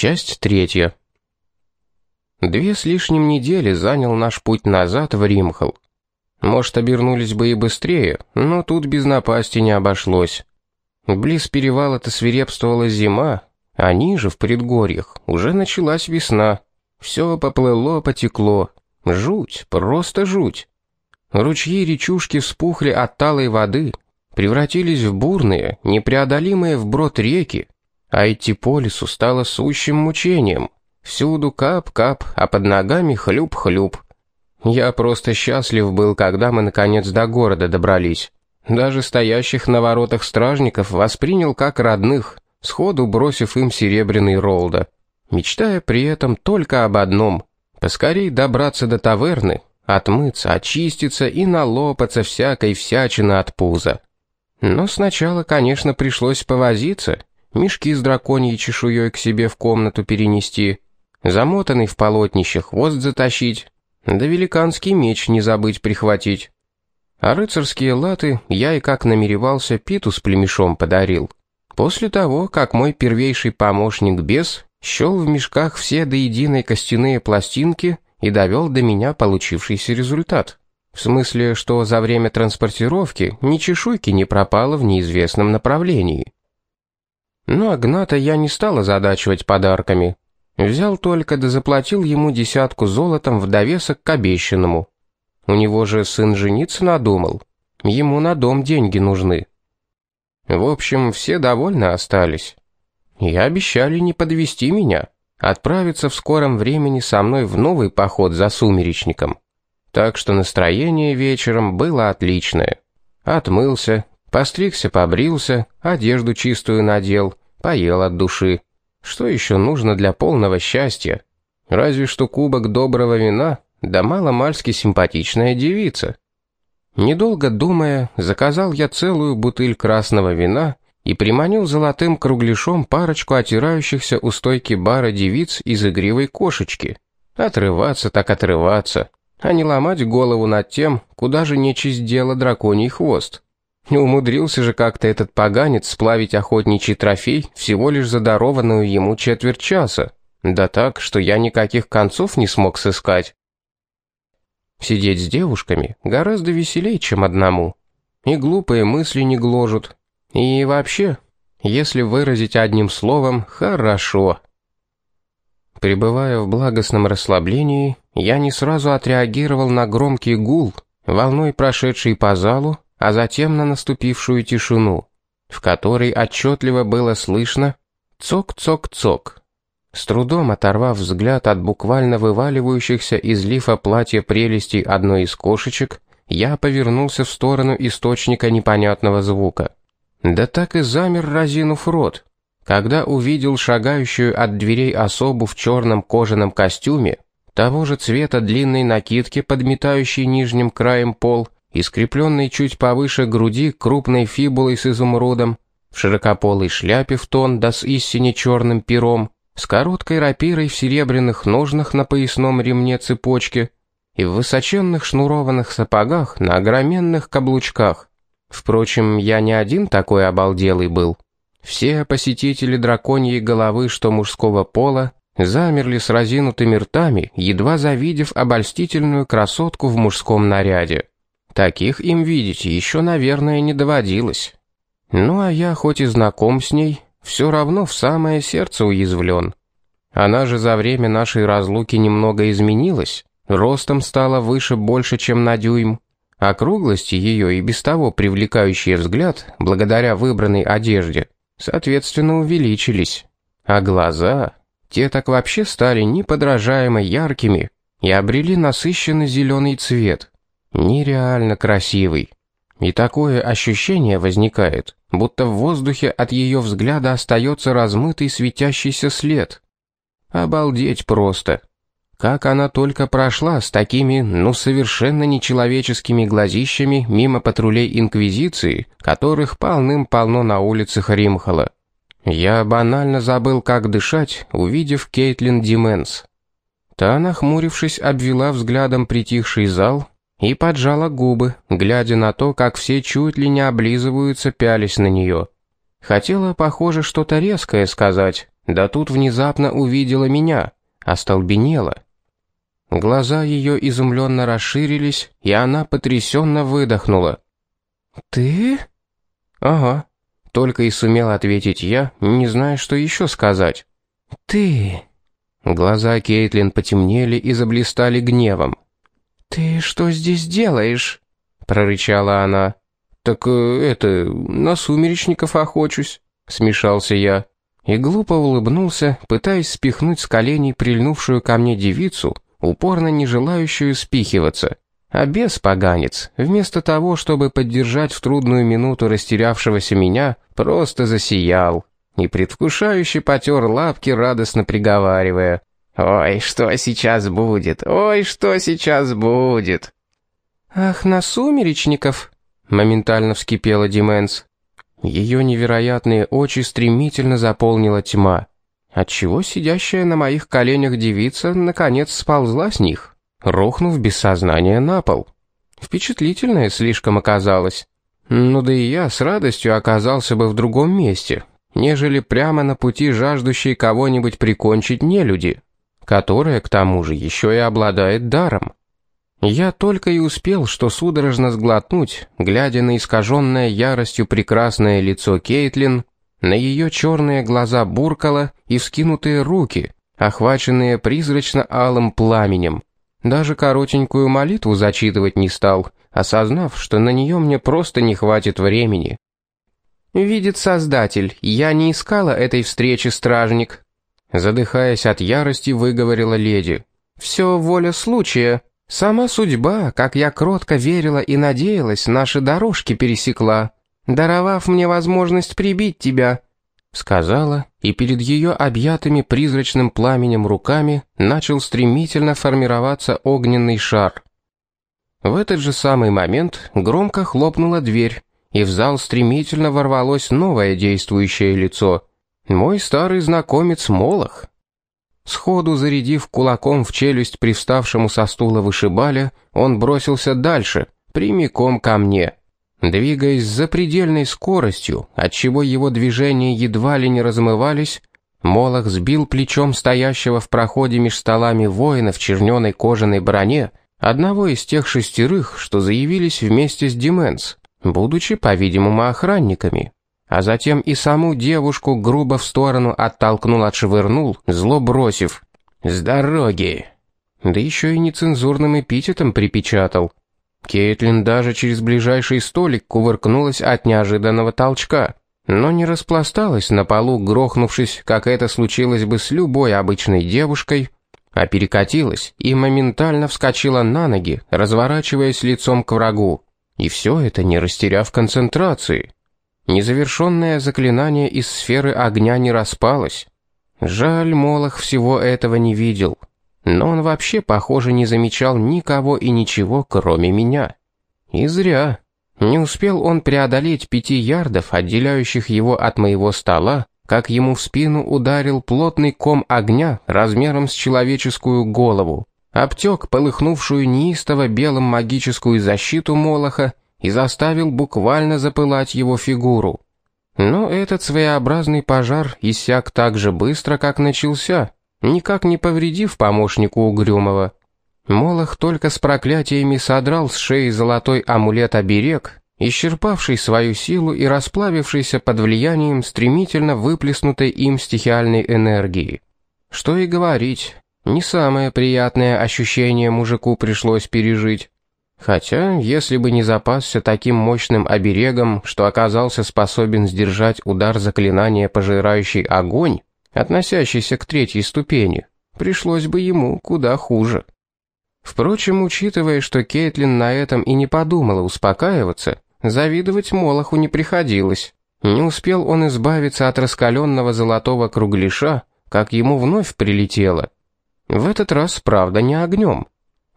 Часть третья. Две с лишним недели занял наш путь назад в Римхал. Может, обернулись бы и быстрее, но тут без напасти не обошлось. Близ перевала-то свирепствовала зима, а ниже, в предгорьях, уже началась весна. Все поплыло, потекло. Жуть, просто жуть. Ручьи речушки вспухли от талой воды, превратились в бурные, непреодолимые вброд реки, а идти по лесу стало сущим мучением. Всюду кап-кап, а под ногами хлюп-хлюп. Я просто счастлив был, когда мы наконец до города добрались. Даже стоящих на воротах стражников воспринял как родных, сходу бросив им серебряный ролда, мечтая при этом только об одном — поскорей добраться до таверны, отмыться, очиститься и налопаться всякой всячины от пуза. Но сначала, конечно, пришлось повозиться, мешки с драконьей чешуей к себе в комнату перенести, замотанный в полотнище хвост затащить, да великанский меч не забыть прихватить. А рыцарские латы я и как намеревался Питу с племешом подарил. После того, как мой первейший помощник бес щел в мешках все до единой костяные пластинки и довел до меня получившийся результат. В смысле, что за время транспортировки ни чешуйки не пропало в неизвестном направлении. Но Агната я не стал озадачивать подарками. Взял только да заплатил ему десятку золотом в довесок к обещанному. У него же сын жениться надумал. Ему на дом деньги нужны. В общем, все довольны остались. И обещали не подвести меня, отправиться в скором времени со мной в новый поход за сумеречником. Так что настроение вечером было отличное. Отмылся, Постригся, побрился, одежду чистую надел, поел от души. Что еще нужно для полного счастья? Разве что кубок доброго вина, да мало-мальски симпатичная девица. Недолго думая, заказал я целую бутыль красного вина и приманил золотым кругляшом парочку отирающихся у стойки бара девиц из игривой кошечки. Отрываться так отрываться, а не ломать голову над тем, куда же нечисть дела драконий хвост. Не умудрился же как-то этот поганец сплавить охотничий трофей всего лишь задарованную ему четверть часа. Да так, что я никаких концов не смог сыскать. Сидеть с девушками гораздо веселее, чем одному. И глупые мысли не гложут. И вообще, если выразить одним словом, хорошо. Пребывая в благостном расслаблении, я не сразу отреагировал на громкий гул, волной прошедший по залу, а затем на наступившую тишину, в которой отчетливо было слышно «цок-цок-цок». С трудом оторвав взгляд от буквально вываливающихся из лифа платья прелестей одной из кошечек, я повернулся в сторону источника непонятного звука. Да так и замер, разинув рот, когда увидел шагающую от дверей особу в черном кожаном костюме, того же цвета длинной накидки, подметающей нижним краем пол, и скрепленный чуть повыше груди крупной фибулой с изумрудом, в широкополой шляпе в тон да с истине черным пером, с короткой рапирой в серебряных ножнах на поясном ремне цепочки и в высоченных шнурованных сапогах на огроменных каблучках. Впрочем, я не один такой обалделый был. Все посетители драконьей головы, что мужского пола, замерли с разинутыми ртами, едва завидев обольстительную красотку в мужском наряде. Таких им видеть еще, наверное, не доводилось. Ну а я, хоть и знаком с ней, все равно в самое сердце уязвлен. Она же за время нашей разлуки немного изменилась, ростом стала выше больше, чем на дюйм. Округлости ее и без того привлекающий взгляд, благодаря выбранной одежде, соответственно увеличились. А глаза, те так вообще стали неподражаемо яркими и обрели насыщенный зеленый цвет, нереально красивый. И такое ощущение возникает, будто в воздухе от ее взгляда остается размытый светящийся след. Обалдеть просто. Как она только прошла с такими, ну, совершенно нечеловеческими глазищами мимо патрулей Инквизиции, которых полным-полно на улицах Римхала. Я банально забыл, как дышать, увидев Кейтлин Дименс. Та, нахмурившись, обвела взглядом притихший зал и поджала губы, глядя на то, как все чуть ли не облизываются, пялись на нее. Хотела, похоже, что-то резкое сказать, да тут внезапно увидела меня, остолбенела. Глаза ее изумленно расширились, и она потрясенно выдохнула. «Ты?» «Ага», — только и сумел ответить я, не зная, что еще сказать. «Ты...» Глаза Кейтлин потемнели и заблистали гневом. «Ты что здесь делаешь?» — прорычала она. «Так э, это, на сумеречников охочусь», — смешался я. И глупо улыбнулся, пытаясь спихнуть с коленей прильнувшую ко мне девицу, упорно не желающую спихиваться. А бес поганец, вместо того, чтобы поддержать в трудную минуту растерявшегося меня, просто засиял и предвкушающе потер лапки, радостно приговаривая. «Ой, что сейчас будет? Ой, что сейчас будет?» «Ах, на сумеречников!» — моментально вскипела Дименс. Ее невероятные очи стремительно заполнила тьма, отчего сидящая на моих коленях девица наконец сползла с них, рухнув без сознания на пол. Впечатлительная слишком оказалась. Ну да и я с радостью оказался бы в другом месте, нежели прямо на пути жаждущей кого-нибудь прикончить нелюди, которая, к тому же, еще и обладает даром. Я только и успел, что судорожно сглотнуть, глядя на искаженное яростью прекрасное лицо Кейтлин, на ее черные глаза буркала и вскинутые руки, охваченные призрачно-алым пламенем. Даже коротенькую молитву зачитывать не стал, осознав, что на нее мне просто не хватит времени. «Видит Создатель, я не искала этой встречи, стражник», задыхаясь от ярости, выговорила леди. «Все воля случая. Сама судьба, как я кротко верила и надеялась, наши дорожки пересекла, даровав мне возможность прибить тебя», сказала, и перед ее объятыми призрачным пламенем руками начал стремительно формироваться огненный шар. В этот же самый момент громко хлопнула дверь, и в зал стремительно ворвалось новое действующее лицо. Мой старый знакомец Молох. Сходу зарядив кулаком в челюсть привставшему со стула вышибаля, он бросился дальше, прямиком ко мне. Двигаясь с запредельной скоростью, отчего его движения едва ли не размывались, Молох сбил плечом стоящего в проходе меж столами воина в черненой кожаной броне, одного из тех шестерых, что заявились вместе с Дименс будучи, по-видимому, охранниками. А затем и саму девушку грубо в сторону оттолкнул-отшвырнул, зло бросив «С дороги!» Да еще и нецензурным эпитетом припечатал. Кейтлин даже через ближайший столик кувыркнулась от неожиданного толчка, но не распласталась на полу, грохнувшись, как это случилось бы с любой обычной девушкой, а перекатилась и моментально вскочила на ноги, разворачиваясь лицом к врагу. И все это не растеряв концентрации. Незавершенное заклинание из сферы огня не распалось. Жаль, Молох всего этого не видел. Но он вообще, похоже, не замечал никого и ничего, кроме меня. И зря. Не успел он преодолеть пяти ярдов, отделяющих его от моего стола, как ему в спину ударил плотный ком огня размером с человеческую голову обтек полыхнувшую неистово белым магическую защиту Молоха и заставил буквально запылать его фигуру. Но этот своеобразный пожар иссяк так же быстро, как начался, никак не повредив помощнику Угрюмова. Молох только с проклятиями содрал с шеи золотой амулет-оберег, исчерпавший свою силу и расплавившийся под влиянием стремительно выплеснутой им стихиальной энергии. Что и говорить, не самое приятное ощущение мужику пришлось пережить. Хотя, если бы не запасся таким мощным оберегом, что оказался способен сдержать удар заклинания, пожирающий огонь, относящийся к третьей ступени, пришлось бы ему куда хуже. Впрочем, учитывая, что Кейтлин на этом и не подумала успокаиваться, завидовать Молоху не приходилось. Не успел он избавиться от раскаленного золотого кругляша, как ему вновь прилетело — в этот раз, правда, не огнем.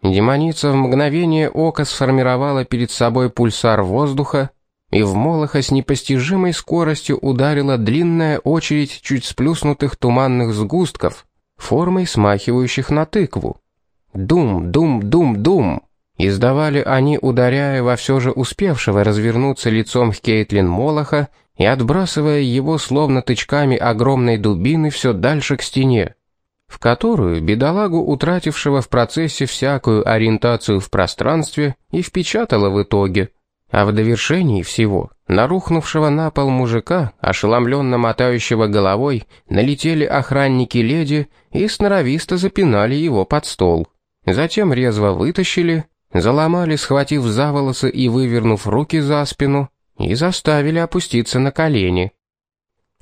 Демоница в мгновение ока сформировала перед собой пульсар воздуха, и в Молоха с непостижимой скоростью ударила длинная очередь чуть сплюснутых туманных сгустков, формой смахивающих на тыкву. Дум, дум, дум, дум. Издавали они, ударяя во все же успевшего развернуться лицом Кейтлин Молоха и отбрасывая его словно тычками огромной дубины все дальше к стене, в которую бедолагу, утратившего в процессе всякую ориентацию в пространстве, и впечатала в итоге. А в довершении всего на рухнувшего на пол мужика, ошеломленно мотающего головой, налетели охранники леди и сноровисто запинали его под стол. Затем резво вытащили, заломали, схватив за волосы и вывернув руки за спину, и заставили опуститься на колени.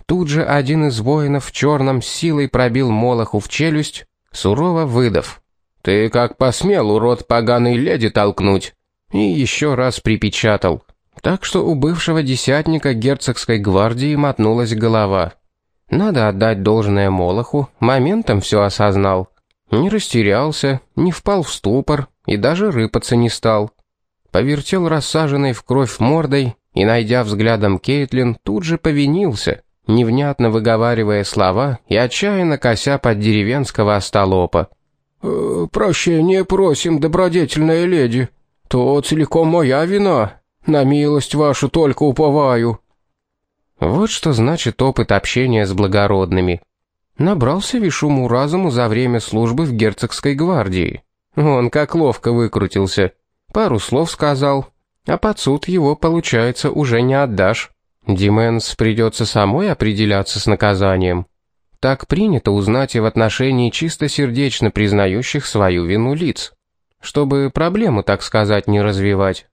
Тут же один из воинов в черном силой пробил Молоху в челюсть, сурово выдав. «Ты как посмел, урод поганый леди, толкнуть?» И еще раз припечатал. Так что у бывшего десятника герцогской гвардии мотнулась голова. Надо отдать должное Молоху, моментом все осознал. Не растерялся, не впал в ступор и даже рыпаться не стал. Повертел рассаженной в кровь мордой и, найдя взглядом Кейтлин, тут же повинился, невнятно выговаривая слова и отчаянно кося под деревенского остолопа. «Э, «Прощение просим, добродетельная леди. То целиком моя вина. На милость вашу только уповаю». Вот что значит опыт общения с благородными. Набрался вишуму разуму за время службы в герцогской гвардии. Он как ловко выкрутился. Пару слов сказал, а под суд его, получается, уже не отдашь. Дименс придется самой определяться с наказанием. Так принято узнать и в отношении чистосердечно признающих свою вину лиц, чтобы проблему, так сказать, не развивать.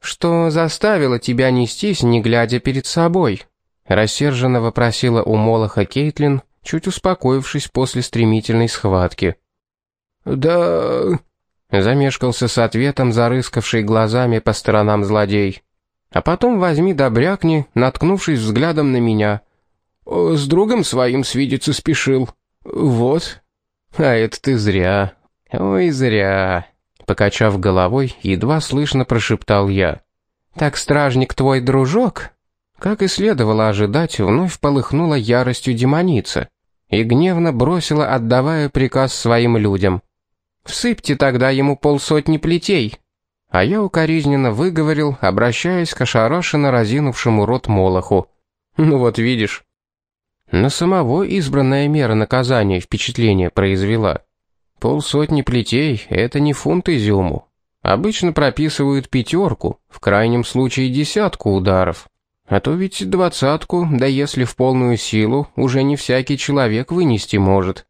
«Что заставило тебя нестись, не глядя перед собой?» Рассерженно вопросила у Молоха Кейтлин, чуть успокоившись после стремительной схватки. «Да...» Замешкался с ответом, зарыскавший глазами по сторонам злодей. А потом возьми да брякни, наткнувшись взглядом на меня. С другом своим свидеться спешил. Вот. А это ты зря. Ой, зря. Покачав головой, едва слышно прошептал я. Так стражник твой дружок? Как и следовало ожидать, вновь полыхнула яростью демоница и гневно бросила, отдавая приказ своим людям. Всыпьте тогда ему полсотни плетей. А я укоризненно выговорил, обращаясь к ошарашенно разинувшему рот Молоху. Ну вот видишь. На самого избранная мера наказания впечатление произвела. Полсотни плетей — это не фунт изюму. Обычно прописывают пятерку, в крайнем случае десятку ударов. А то ведь двадцатку, да если в полную силу, уже не всякий человек вынести может.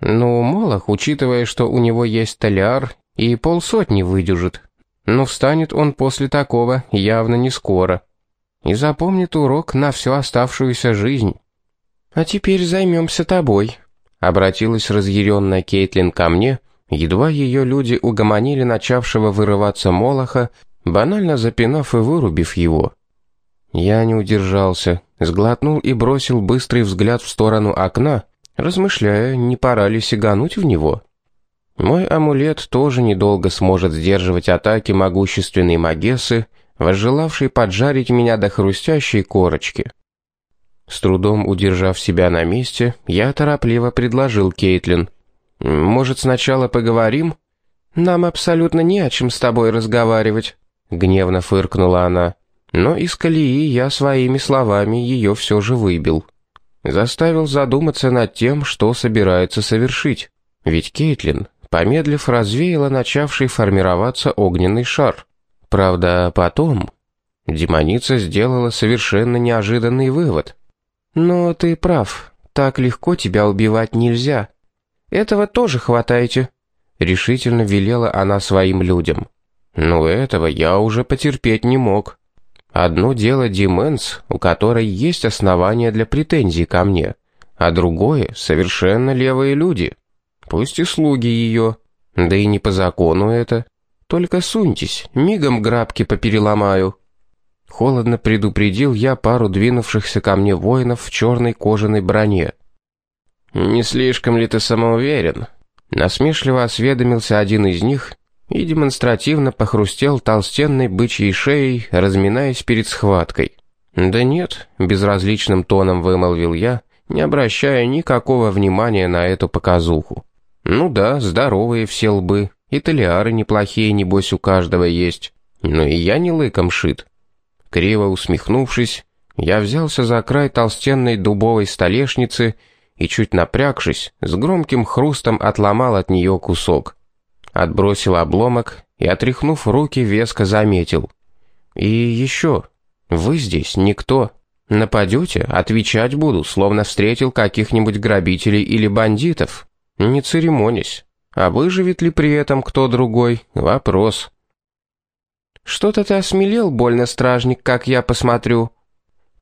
Ну, Молох, учитывая, что у него есть толяр, и полсотни выдюжит. Но встанет он после такого явно не скоро. И запомнит урок на всю оставшуюся жизнь. «А теперь займемся тобой», — обратилась разъяренная Кейтлин ко мне, едва ее люди угомонили начавшего вырываться Молоха, банально запинав и вырубив его. Я не удержался, сглотнул и бросил быстрый взгляд в сторону окна, размышляя, не пора ли сигануть в него. Мой амулет тоже недолго сможет сдерживать атаки могущественной Магессы, возжелавшей поджарить меня до хрустящей корочки. С трудом удержав себя на месте, я торопливо предложил Кейтлин. «Может, сначала поговорим?» «Нам абсолютно не о чем с тобой разговаривать», — гневно фыркнула она. Но из колеи я своими словами ее все же выбил заставил задуматься над тем, что собирается совершить. Ведь Кейтлин, помедлив, развеяла начавший формироваться огненный шар. Правда, потом демоница сделала совершенно неожиданный вывод. «Но ты прав, так легко тебя убивать нельзя. Этого тоже хватайте», — решительно велела она своим людям. «Но этого я уже потерпеть не мог». Одно дело Дименс, у которой есть основания для претензий ко мне, а другое — совершенно левые люди. Пусть и слуги ее, да и не по закону это. Только суньтесь, мигом грабки попереломаю». Холодно предупредил я пару двинувшихся ко мне воинов в черной кожаной броне. «Не слишком ли ты самоуверен?» Насмешливо осведомился один из них, и демонстративно похрустел толстенной бычьей шеей, разминаясь перед схваткой. «Да нет», — безразличным тоном вымолвил я, не обращая никакого внимания на эту показуху. «Ну да, здоровые все лбы, и толиары неплохие, небось, у каждого есть, но и я не лыком шит». Криво усмехнувшись, Я взялся за край толстенной дубовой столешницы и, чуть напрягшись, с громким хрустом отломал от нее кусок. Отбросил обломок и, отряхнув руки, веско заметил. «И еще, вы здесь никто. Нападете, отвечать буду, словно встретил каких-нибудь грабителей или бандитов. Не церемонясь. А выживет ли при этом кто другой? Вопрос». «Что-то ты осмелел, больно, стражник, как я посмотрю»,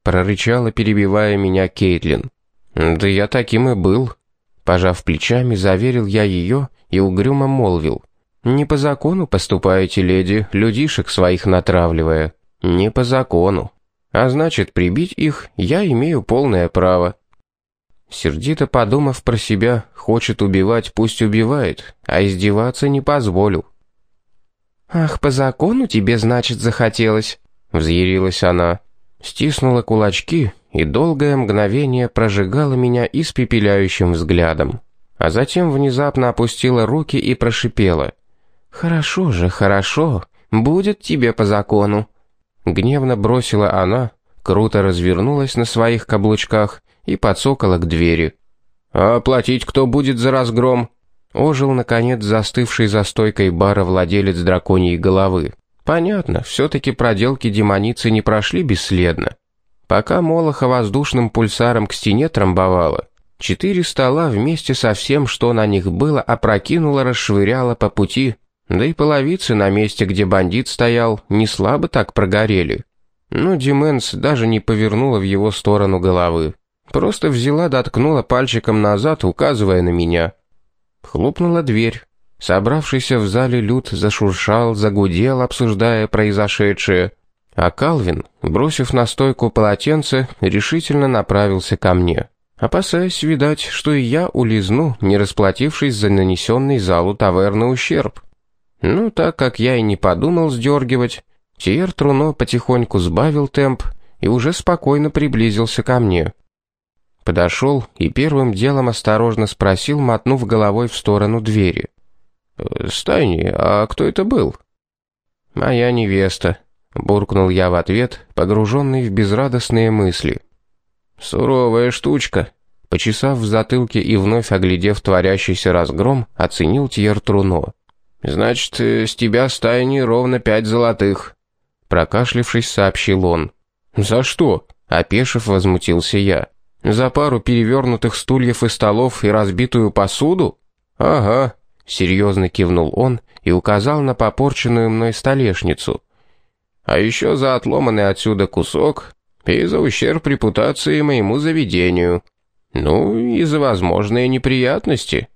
прорычала, перебивая меня Кейтлин. «Да я таким и был». Пожав плечами, заверил я ее и угрюмо молвил. «Не по закону поступаете, леди, людишек своих натравливая. Не по закону. А значит, прибить их я имею полное право». Сердито подумав про себя, хочет убивать, пусть убивает, а издеваться не позволю. «Ах, по закону тебе, значит, захотелось?» — взъярилась она стиснула кулачки и долгое мгновение прожигала меня испепеляющим взглядом. А затем внезапно опустила руки и прошипела. «Хорошо же, хорошо, будет тебе по закону». Гневно бросила она, круто развернулась на своих каблучках и подсокала к двери. «А платить кто будет за разгром?» Ожил, наконец, застывший за стойкой бара владелец драконьей головы. Понятно, все-таки проделки демоницы не прошли бесследно. Пока Молоха воздушным пульсаром к стене трамбовала, четыре стола вместе со всем, что на них было, опрокинула, расшвыряла по пути, да и половицы на месте, где бандит стоял, не слабо так прогорели. Но Дименс даже не повернула в его сторону головы. Просто взяла, доткнула пальчиком назад, указывая на меня. Хлопнула дверь. Собравшийся в зале люд зашуршал, загудел, обсуждая произошедшее, а Калвин, бросив на стойку полотенце, решительно направился ко мне, опасаясь, видать, что и я улизну, не расплатившись за нанесенный залу таверны ущерб. Ну, так как я и не подумал сдергивать, Тиер Труно потихоньку сбавил темп и уже спокойно приблизился ко мне. Подошел и первым делом осторожно спросил, мотнув головой в сторону двери — «Стайни, а кто это был?» «Моя невеста», — буркнул я в ответ, погруженный в безрадостные мысли. «Суровая штучка», — почесав в затылке и вновь оглядев творящийся разгром, оценил Тьер Труно. «Значит, э, с тебя стайни ровно пять золотых», — прокашлившись, сообщил он. «За что?» — опешив, возмутился я. «За пару перевернутых стульев и столов и разбитую посуду?» «Ага», Серьезно кивнул он и указал на попорченную мной столешницу. «А еще за отломанный отсюда кусок и за ущерб репутации моему заведению. Ну и за возможные неприятности».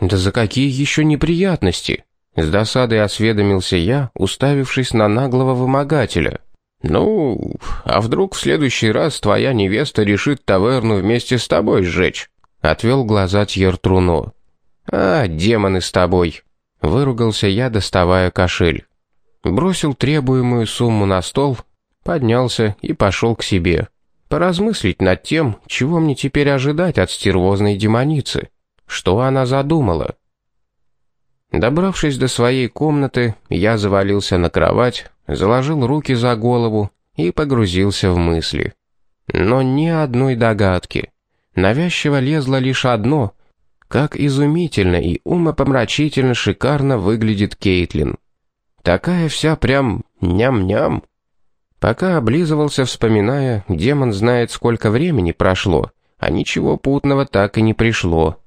«Да за какие еще неприятности?» С досадой осведомился я, уставившись на наглого вымогателя. «Ну, а вдруг в следующий раз твоя невеста решит таверну вместе с тобой сжечь?» Отвел глаза Тьер Труно. «А, демоны с тобой!» — выругался я, доставая кошель. Бросил требуемую сумму на стол, поднялся и пошел к себе. Поразмыслить над тем, чего мне теперь ожидать от стервозной демоницы. Что она задумала? Добравшись до своей комнаты, я завалился на кровать, заложил руки за голову и погрузился в мысли. Но ни одной догадки. Навязчиво лезло лишь одно, как изумительно и умопомрачительно шикарно выглядит Кейтлин. Такая вся прям ням-ням. Пока облизывался, вспоминая, демон знает, сколько времени прошло, а ничего путного так и не пришло.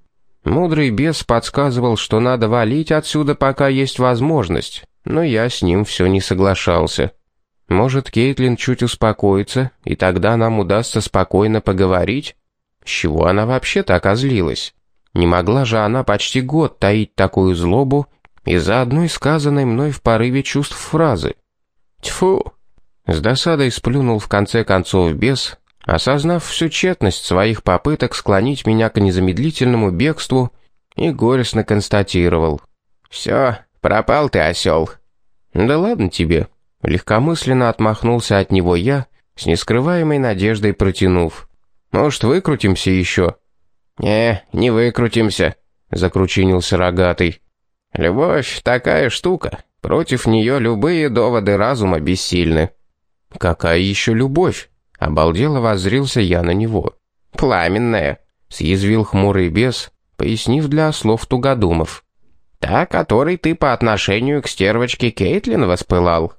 Мудрый бес подсказывал, что надо валить отсюда, пока есть возможность, но я с ним все не соглашался. Может, Кейтлин чуть успокоится, и тогда нам удастся спокойно поговорить? С чего она вообще так озлилась? Не могла же она почти год таить такую злобу из-за одной сказанной мной в порыве чувств фразы. Тьфу! С досадой сплюнул в конце концов бес, осознав всю тщетность своих попыток склонить меня к незамедлительному бегству, и горестно констатировал. «Все, пропал ты, осел». «Да ладно тебе», — легкомысленно отмахнулся от него я, с нескрываемой надеждой протянув. «Может, выкрутимся еще?» «Не, не выкрутимся», — закручинился рогатый. «Любовь такая штука. Против нее любые доводы разума бессильны». «Какая еще любовь?» — Обалдело воззрился я на него. «Пламенная», — съязвил хмурый бес, пояснив для слов тугодумов. «Та, которой ты по отношению к стервочке Кейтлин воспылал».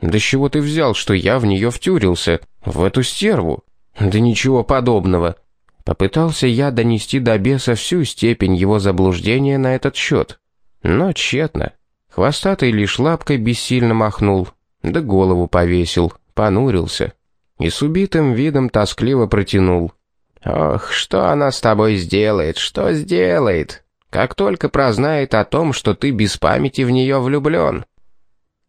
«Да с чего ты взял, что я в нее втюрился? В эту стерву?» «Да ничего подобного». Попытался я донести до беса всю степень его заблуждения на этот счет. Но тщетно. Хвостатый лишь лапкой бессильно махнул, да голову повесил, понурился и с убитым видом тоскливо протянул. «Ох, что она с тобой сделает, что сделает, как только прознает о том, что ты без памяти в нее влюблен?»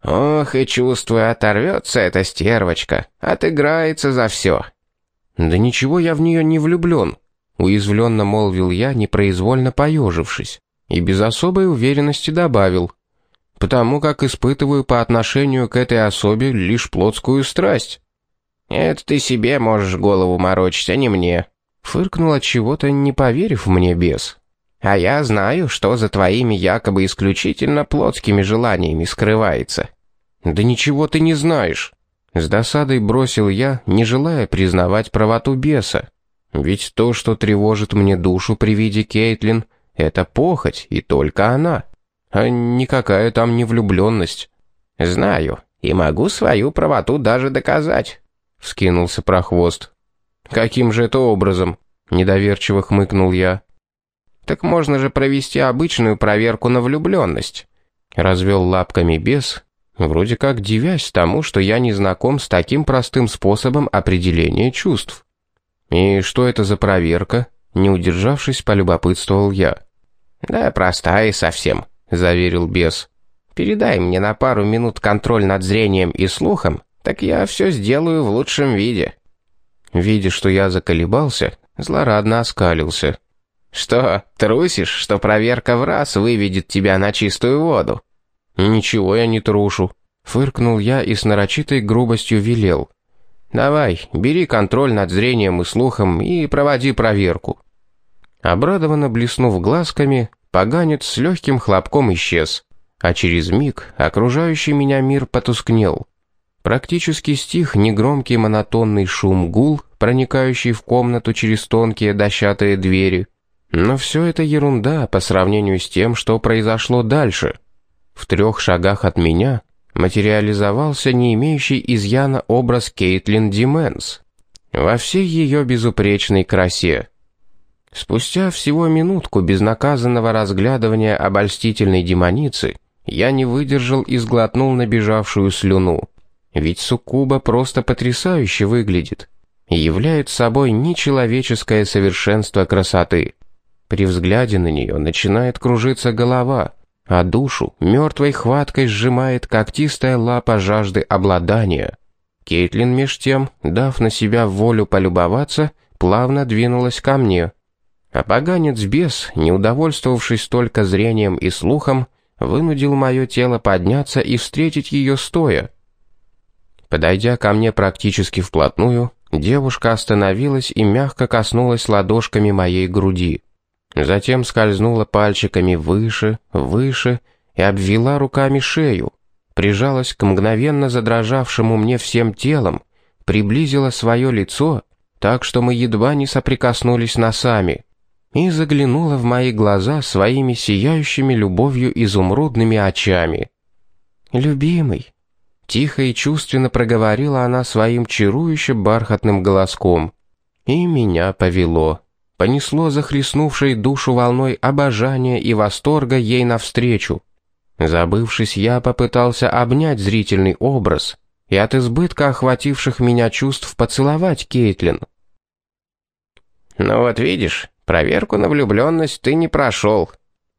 «Ох, и чувствую, оторвется эта стервочка, отыграется за все». «Да ничего я в нее не влюблен», — уязвленно молвил я, непроизвольно поежившись, и без особой уверенности добавил, «потому как испытываю по отношению к этой особе лишь плотскую страсть». «Это ты себе можешь голову морочить, а не мне», — фыркнул от чего-то, не поверив мне бес. «А я знаю, что за твоими якобы исключительно плотскими желаниями скрывается». «Да ничего ты не знаешь», — с досадой бросил я, не желая признавать правоту беса. «Ведь то, что тревожит мне душу при виде Кейтлин, это похоть, и только она, а никакая там не влюбленность». «Знаю, и могу свою правоту даже доказать» вскинулся прохвост. «Каким же это образом?» — недоверчиво хмыкнул я. «Так можно же провести обычную проверку на влюбленность», — развел лапками бес, вроде как дивясь тому, что я не знаком с таким простым способом определения чувств. «И что это за проверка?» — не удержавшись, полюбопытствовал я. «Да простая совсем», — заверил бес. «Передай мне на пару минут контроль над зрением и слухом, так я все сделаю в лучшем виде». Видя, что я заколебался, злорадно оскалился. «Что, трусишь, что проверка в раз выведет тебя на чистую воду?» «Ничего я не трушу», — фыркнул я и с нарочитой грубостью велел. «Давай, бери контроль над зрением и слухом и проводи проверку». Обрадованно блеснув глазками, поганец с легким хлопком исчез, а через миг окружающий меня мир потускнел. Практически стих негромкий монотонный шум-гул, проникающий в комнату через тонкие дощатые двери. Но все это ерунда по сравнению с тем, что произошло дальше. В трех шагах от меня материализовался не имеющий изъяна образ Кейтлин Дименс во всей ее безупречной красе. Спустя всего минутку безнаказанного разглядывания обольстительной демоницы я не выдержал и сглотнул набежавшую слюну. Ведь суккуба просто потрясающе выглядит и является собой нечеловеческое совершенство красоты. При взгляде на нее начинает кружиться голова, а душу мертвой хваткой сжимает когтистая лапа жажды обладания. Кейтлин меж тем, дав на себя волю полюбоваться, плавно двинулась ко мне. А поганец-бес, не удовольствовавшись только зрением и слухом, вынудил мое тело подняться и встретить ее стоя, Подойдя ко мне практически вплотную, девушка остановилась и мягко коснулась ладошками моей груди. Затем скользнула пальчиками выше, выше и обвела руками шею, прижалась к мгновенно задрожавшему мне всем телом, приблизила свое лицо, так что мы едва не соприкоснулись носами, и заглянула в мои глаза своими сияющими любовью изумрудными очами. «Любимый», Тихо и чувственно проговорила она своим чарующе бархатным голоском. И меня повело. Понесло захлестнувшей душу волной обожания и восторга ей навстречу. Забывшись, я попытался обнять зрительный образ и от избытка охвативших меня чувств поцеловать Кейтлин. «Ну вот видишь, проверку на влюбленность ты не прошел»,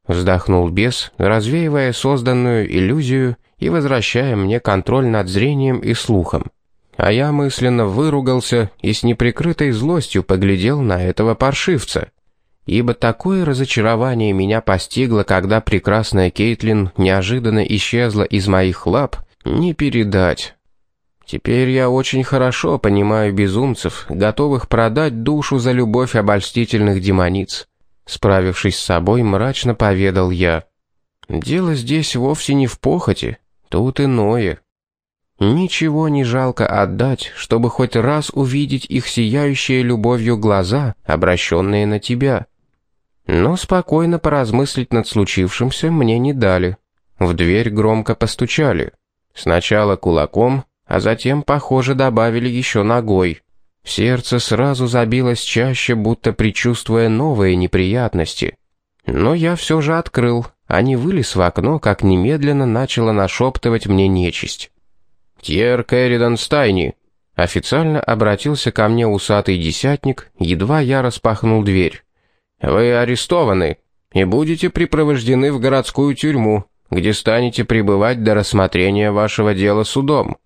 вздохнул бес, развеивая созданную иллюзию и возвращая мне контроль над зрением и слухом. А я мысленно выругался и с неприкрытой злостью поглядел на этого паршивца. Ибо такое разочарование меня постигло, когда прекрасная Кейтлин неожиданно исчезла из моих лап, не передать. Теперь я очень хорошо понимаю безумцев, готовых продать душу за любовь обольстительных демониц. Справившись с собой, мрачно поведал я. Дело здесь вовсе не в похоти, Тут иное. Ничего не жалко отдать, чтобы хоть раз увидеть их сияющие любовью глаза, обращенные на тебя. Но спокойно поразмыслить над случившимся мне не дали. В дверь громко постучали. Сначала кулаком, а затем, похоже, добавили еще ногой. Сердце сразу забилось чаще, будто предчувствуя новые неприятности. Но я все же открыл, а не вылез в окно, как немедленно начала нашептывать мне нечисть. «Тьер Кэрридан Стайни!» Официально обратился ко мне усатый десятник, едва я распахнул дверь. «Вы арестованы и будете припровождены в городскую тюрьму, где станете пребывать до рассмотрения вашего дела судом».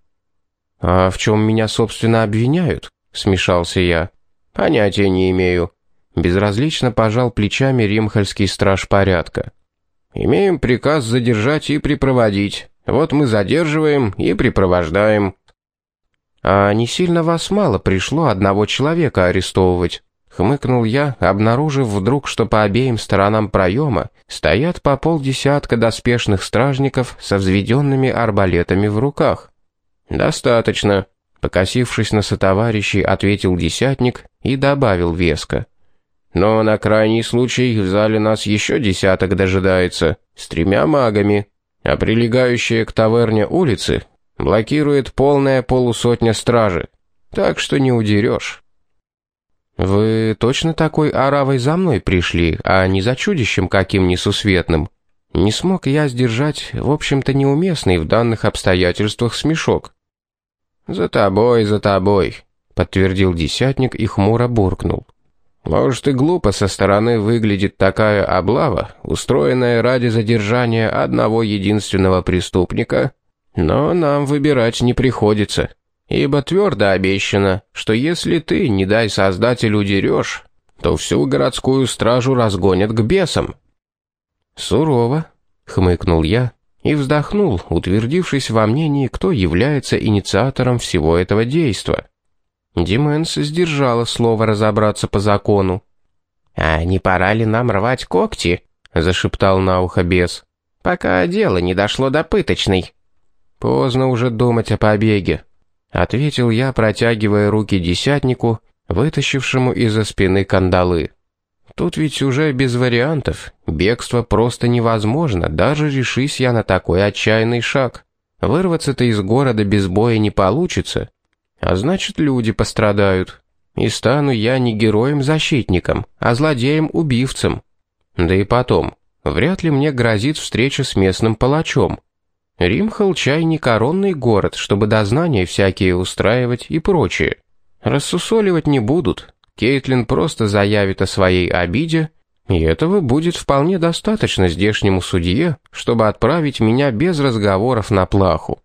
«А в чем меня, собственно, обвиняют?» — смешался я. «Понятия не имею». Безразлично пожал плечами римхальский страж порядка. «Имеем приказ задержать и припроводить. Вот мы задерживаем и припровождаем». «А не сильно вас мало пришло одного человека арестовывать?» Хмыкнул я, обнаружив вдруг, что по обеим сторонам проема стоят по полдесятка доспешных стражников со взведенными арбалетами в руках. «Достаточно», — покосившись на сотоварищей, ответил десятник и добавил веско. «Но на крайний случай в зале нас еще десяток дожидается, с тремя магами» а прилегающие к таверне улицы блокирует полная полусотня стражи, так что не удерешь. «Вы точно такой оравой за мной пришли, а не за чудищем каким несусветным?» Не смог я сдержать, в общем-то, неуместный в данных обстоятельствах смешок. «За тобой, за тобой», — подтвердил десятник и хмуро буркнул. Может и глупо со стороны выглядит такая облава, устроенная ради задержания одного единственного преступника, но нам выбирать не приходится, ибо твердо обещано, что если ты, не дай создателю, дерешь, то всю городскую стражу разгонят к бесам». «Сурово», — хмыкнул я и вздохнул, утвердившись во мнении, кто является инициатором всего этого действа. Дименс сдержала слово разобраться по закону. «А не пора ли нам рвать когти?» — зашептал на ухо бес. «Пока дело не дошло до пыточной». «Поздно уже думать о побеге», — ответил я, протягивая руки десятнику, вытащившему из-за спины кандалы. «Тут ведь уже без вариантов. Бегство просто невозможно, даже решись я на такой отчаянный шаг. Вырваться-то из города без боя не получится, а значит, люди пострадают. И стану я не героем-защитником, а злодеем-убивцем. Да и потом, вряд ли мне грозит встреча с местным палачом. Римхал чай не коронный город, чтобы дознания всякие устраивать и прочее. Рассусоливать не будут. Кейтлин просто заявит о своей обиде, и этого будет вполне достаточно здешнему судье, чтобы отправить меня без разговоров на плаху.